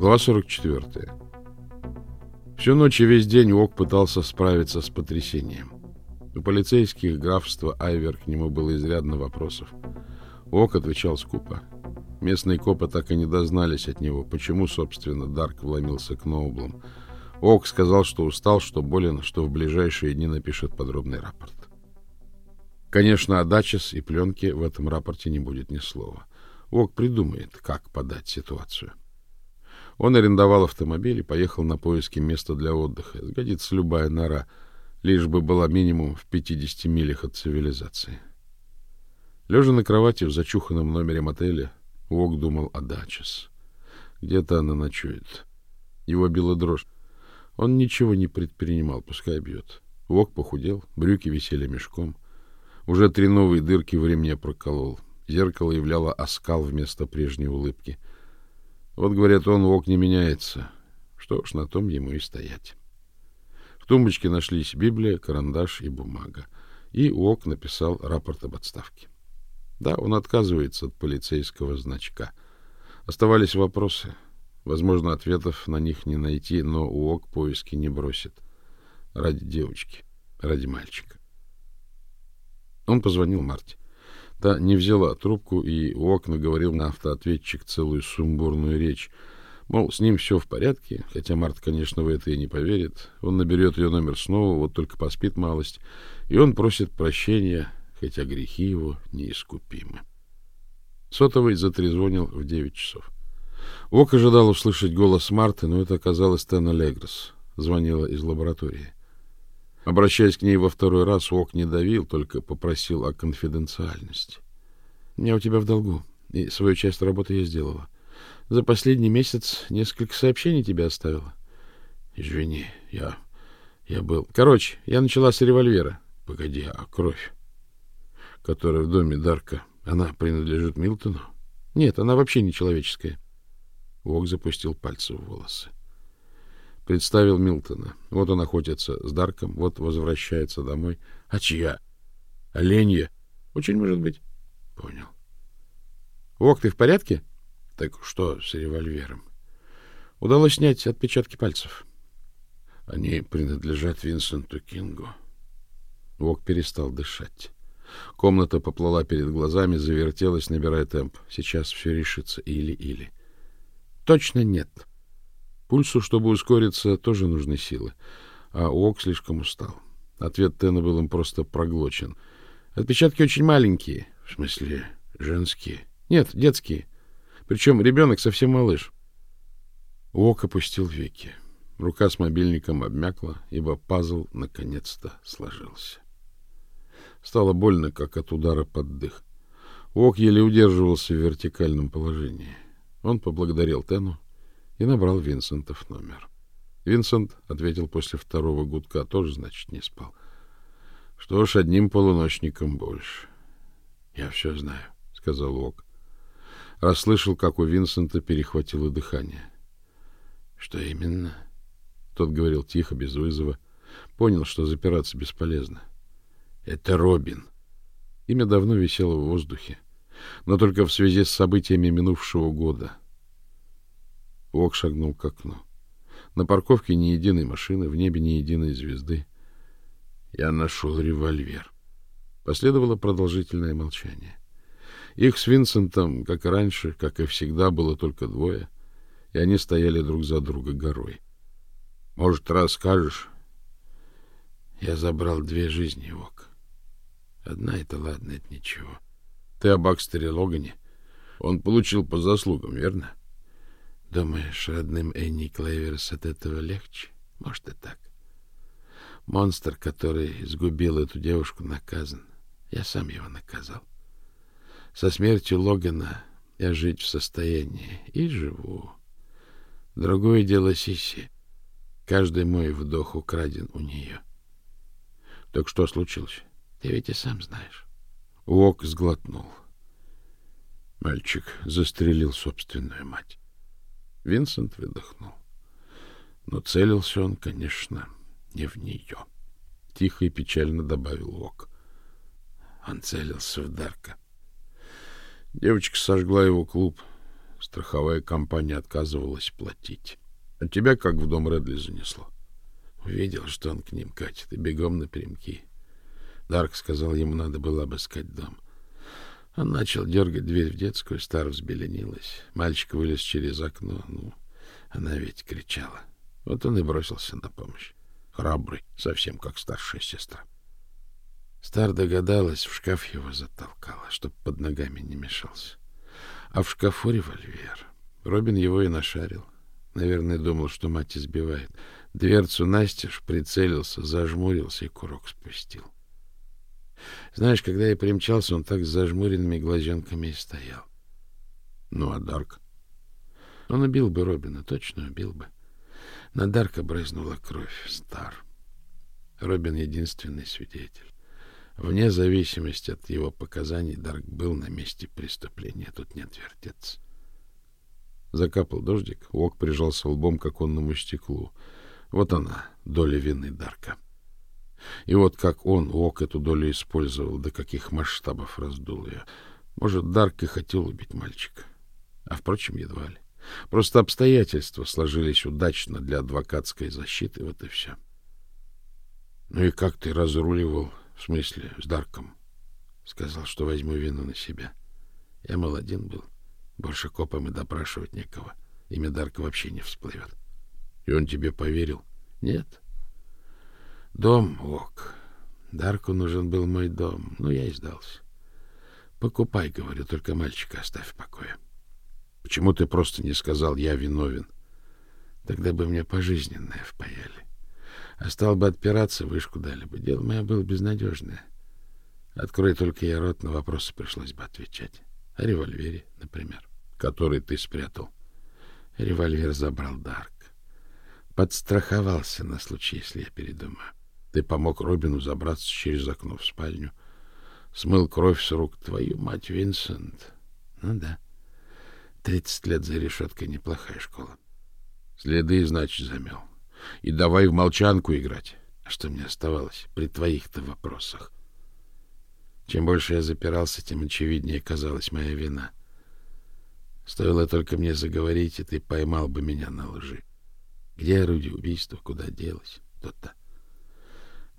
Глава 44. Всю ночь и весь день Ок пытался справиться с потрясением. У полицейских графства Айвер к нему было изрядно вопросов. Ок отвечал скупо. Местные копы так и не дознались от него, почему, собственно, Дарк вломился к Ноублам. Ок сказал, что устал, что болен, что в ближайшие дни напишет подробный рапорт. Конечно, о Дачес и пленке в этом рапорте не будет ни слова. Ок придумает, как подать ситуацию. Он арендовал автомобиль и поехал на поиски места для отдыха. Сгодится любая нора, лишь бы была минимум в 50 милях от цивилизации. Лежа на кровати в зачуханном номере мотеля, Ок думал о Дачес. Где-то она ночует. Его била дрожь. Он ничего не предпринимал, пускай бьет. Вок похудел, брюки висели мешком. Уже три новые дырки в ремне проколол. Зеркало являло оскал вместо прежней улыбки. Вот, говорят, он Вок не меняется. Что ж, на том ему и стоять. В тумбочке нашлись Библия, карандаш и бумага. И Вок написал рапорт об отставке. Да, он отказывается от полицейского значка. Оставались вопросы. Возможно, ответов на них не найти, но УОК поиски не бросит. Ради девочки, ради мальчика. Он позвонил Марте. Та не взяла трубку, и УОК наговорил на автоответчик целую сумбурную речь. Мол, с ним все в порядке, хотя Марта, конечно, в это и не поверит. Он наберет ее номер снова, вот только поспит малость, и он просит прощения, хотя грехи его неискупимы. Сотовый затрезвонил в девять часов. Ок ожидал услышать голос Марты, но это оказалась Тена Легрос. Звонила из лаборатории. Обращаясь к ней во второй раз, Ок не давил, только попросил о конфиденциальности. «Я у тебя в долгу, и свою часть работы я сделала. За последний месяц несколько сообщений тебе оставила». «Извини, я... я был...» «Короче, я начала с револьвера». «Погоди, а кровь, которая в доме Дарка, она принадлежит Милтону?» «Нет, она вообще не человеческая». Вок запустил пальцы в волосы. Представил Милтона. Вот он охотится с Дарком, вот возвращается домой. А чья? Оленья? Очень может быть. Понял. Вок, ты в порядке? Так что с револьвером? Удалось снять отпечатки пальцев. Они принадлежат Винсенту Кингу. Вок перестал дышать. Комната поплыла перед глазами, завертелась, набирая темп. Сейчас все решится или-или. Точно нет. Пульсу, чтобы ускориться, тоже нужны силы. А Уок слишком устал. Ответ Тена был им просто проглочен. Отпечатки очень маленькие. В смысле, женские? Нет, детские. Причем ребенок совсем малыш. Уок опустил веки. Рука с мобильником обмякла, ибо пазл наконец-то сложился. Стало больно, как от удара под дых. Уок еле удерживался в вертикальном положении. Он поблагодарил Тену и набрал Винсентов номер. Винсент ответил после второго гудка, тоже, значит, не спал. Что ж, одним полуночником больше. Я все знаю, сказал Ок. Расслышал, как у Винсента перехватило дыхание. Что именно? Тот говорил тихо, без вызова. Понял, что запираться бесполезно. Это Робин. Имя давно висело в воздухе но только в связи с событиями минувшего года. Ок шагнул к окну. На парковке ни единой машины, в небе ни единой звезды. Я нашел револьвер. Последовало продолжительное молчание. Их с Винсентом, как и раньше, как и всегда, было только двое, и они стояли друг за друга горой. Может, расскажешь? Я забрал две жизни, Ок. Одна это ладно, это ничего. — ты о Бакстере Логане? Он получил по заслугам, верно? Думаешь, родным Энни Клейверс от этого легче? Может и так. Монстр, который сгубил эту девушку, наказан. Я сам его наказал. Со смертью Логана я жить в состоянии и живу. Другое дело Сиси. Каждый мой вдох украден у нее. Так что случилось? Ты ведь и сам знаешь. Уок сглотнул. Мальчик застрелил собственную мать. Винсент выдохнул. Но целился он, конечно, не в нее. Тихо и печально добавил Уок. Он целился в Дарка. Девочка сожгла его клуб. страховая компания отказывалась платить. А тебя как в дом Редли занесло? Увидел, что он к ним катит, и бегом напрямки. Дарк сказал, ему надо было обыскать дом. Он начал дергать дверь в детскую, Стар взбеленилась. Мальчик вылез через окно. Ну, она ведь кричала. Вот он и бросился на помощь. Храбрый, совсем как старшая сестра. Стар догадалась, в шкаф его затолкала, чтоб под ногами не мешался. А в шкафу револьвер. Робин его и нашарил. Наверное, думал, что мать избивает. Дверцу настежь прицелился, зажмурился и курок спустил. Знаешь, когда я примчался, он так с зажмуренными глазенками и стоял. Ну, а Дарк? Он убил бы Робина, точно убил бы. На Дарка брызнула кровь. Стар. Робин — единственный свидетель. Вне зависимости от его показаний, Дарк был на месте преступления. Тут не отвертеться. Закапал дождик, Ок прижался лбом к оконному стеклу. Вот она, доля вины Дарка. И вот как он, Ок, эту долю использовал, до каких масштабов раздул ее. Может, Дарк и хотел убить мальчика. А, впрочем, едва ли. Просто обстоятельства сложились удачно для адвокатской защиты, вот и все. Ну и как ты разруливал, в смысле, с Дарком? Сказал, что возьму вину на себя. Я молоден был. Больше копам и допрашивать некого. Имя Дарка вообще не всплывет. И он тебе поверил? Нет. Дом, ок. Дарку нужен был мой дом. Ну, я и сдался. Покупай, говорю, только мальчика оставь в покое. Почему ты просто не сказал «я виновен»? Тогда бы мне пожизненное впаяли. А стал бы отпираться, вышку дали бы. Дело мое было безнадежное. Открой только я рот, на вопросы пришлось бы отвечать. О револьвере, например, который ты спрятал. Револьвер забрал Дарк. Подстраховался на случай, если я передумаю. Ты помог Робину забраться через окно в спальню. Смыл кровь с рук твою мать, Винсент. Ну да. Тридцать лет за решеткой неплохая школа. Следы, значит, замел. И давай в молчанку играть. А что мне оставалось при твоих-то вопросах? Чем больше я запирался, тем очевиднее казалась моя вина. Стоило только мне заговорить, и ты поймал бы меня на лжи. Где орудие убийства? Куда делось? Тот-то.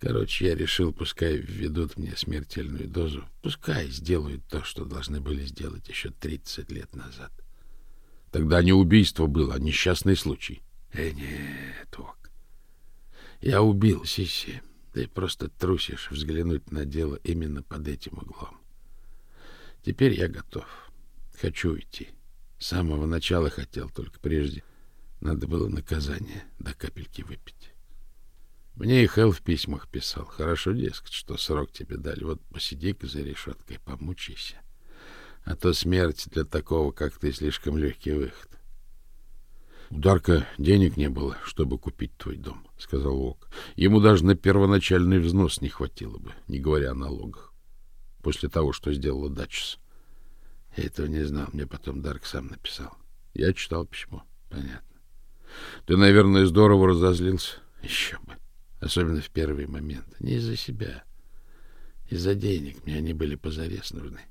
Короче, я решил, пускай введут мне смертельную дозу. Пускай сделают то, что должны были сделать еще 30 лет назад. Тогда не убийство было, а несчастный случай. Э, нет, Ок. Я убил Сиси. Ты просто трусишь взглянуть на дело именно под этим углом. Теперь я готов. Хочу уйти. С самого начала хотел, только прежде надо было наказание до капельки выпить. Мне и Хелл в письмах писал. Хорошо, дескать, что срок тебе дали. Вот посиди-ка за решеткой, помучайся. А то смерть для такого, как ты, слишком легкий выход. У Дарка денег не было, чтобы купить твой дом, — сказал Ок. Ему даже на первоначальный взнос не хватило бы, не говоря о налогах. После того, что сделала Датчис. Я этого не знал, мне потом Дарк сам написал. Я читал письмо, понятно. Ты, наверное, здорово разозлился. Еще бы. Особенно в первый момент. Не из-за себя. Из-за денег. Мне они были позарез нужны.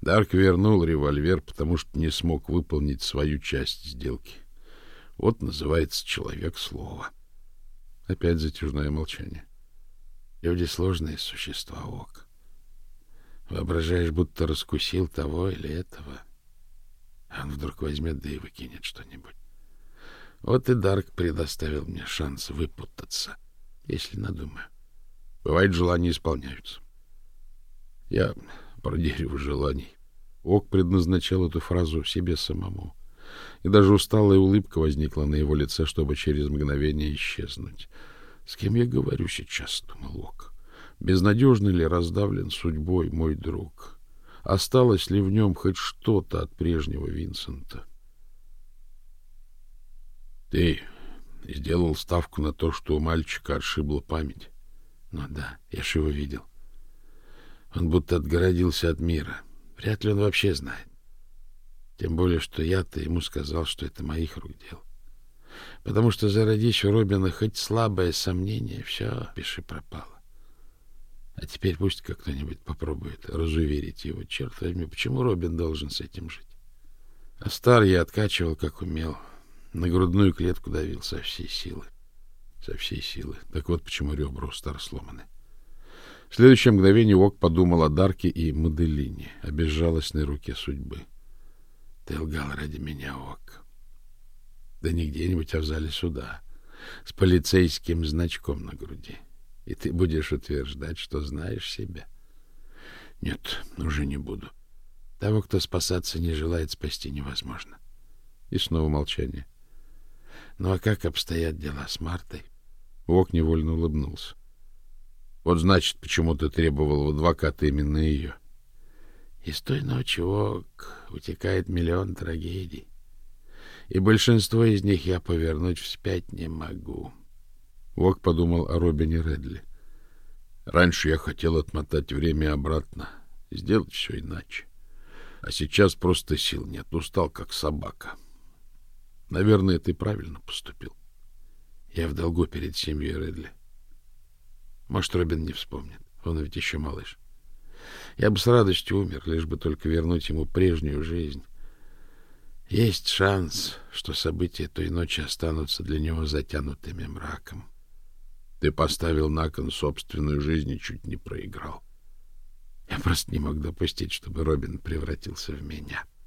Дарк вернул револьвер, потому что не смог выполнить свою часть сделки. Вот называется человек слова. Опять затяжное молчание. Люди сложные существа, Ок. Воображаешь, будто раскусил того или этого. А он вдруг возьмет, да и выкинет что-нибудь. Вот и Дарк предоставил мне шанс выпутаться, если надумаю. Бывает, желания исполняются. Я про дерево желаний. Ок предназначал эту фразу себе самому. И даже усталая улыбка возникла на его лице, чтобы через мгновение исчезнуть. С кем я говорю сейчас, думал Ок. Безнадежно ли раздавлен судьбой мой друг? Осталось ли в нем хоть что-то от прежнего Винсента? Ты сделал ставку на то, что у мальчика отшибла память. Ну да, я же его видел. Он будто отгородился от мира. Вряд ли он вообще знает. Тем более, что я-то ему сказал, что это моих рук дело. Потому что зародись у Робина хоть слабое сомнение, все, пиши пропало. А теперь пусть как кто-нибудь попробует разуверить его. Черт возьми, почему Робин должен с этим жить? А стар я откачивал, как умел. На грудную клетку давил со всей силы. Со всей силы. Так вот почему ребра у стар сломаны. В следующее мгновение Ок подумал о Дарке и Маделине, о безжалостной руке судьбы. Ты лгал ради меня, Ок. Да не где-нибудь, а в зале суда. С полицейским значком на груди. И ты будешь утверждать, что знаешь себя. Нет, уже не буду. Того, кто спасаться не желает, спасти невозможно. И снова молчание. Ну а как обстоят дела с Мартой? Ок невольно улыбнулся. Вот значит, почему ты требовал в адвоката именно ее. Из той ночи, Ок, утекает миллион трагедий. И большинство из них я повернуть вспять не могу. Ок подумал о Робине Редли. Раньше я хотел отмотать время обратно, сделать все иначе. А сейчас просто сил нет, устал как собака. Наверное, ты правильно поступил. Я в долгу перед семьей Редли. Может, Робин не вспомнит. Он ведь еще малыш. Я бы с радостью умер, лишь бы только вернуть ему прежнюю жизнь. Есть шанс, что события той ночи останутся для него затянутыми мраком. Ты поставил на кон собственную жизнь и чуть не проиграл. Я просто не мог допустить, чтобы Робин превратился в меня. —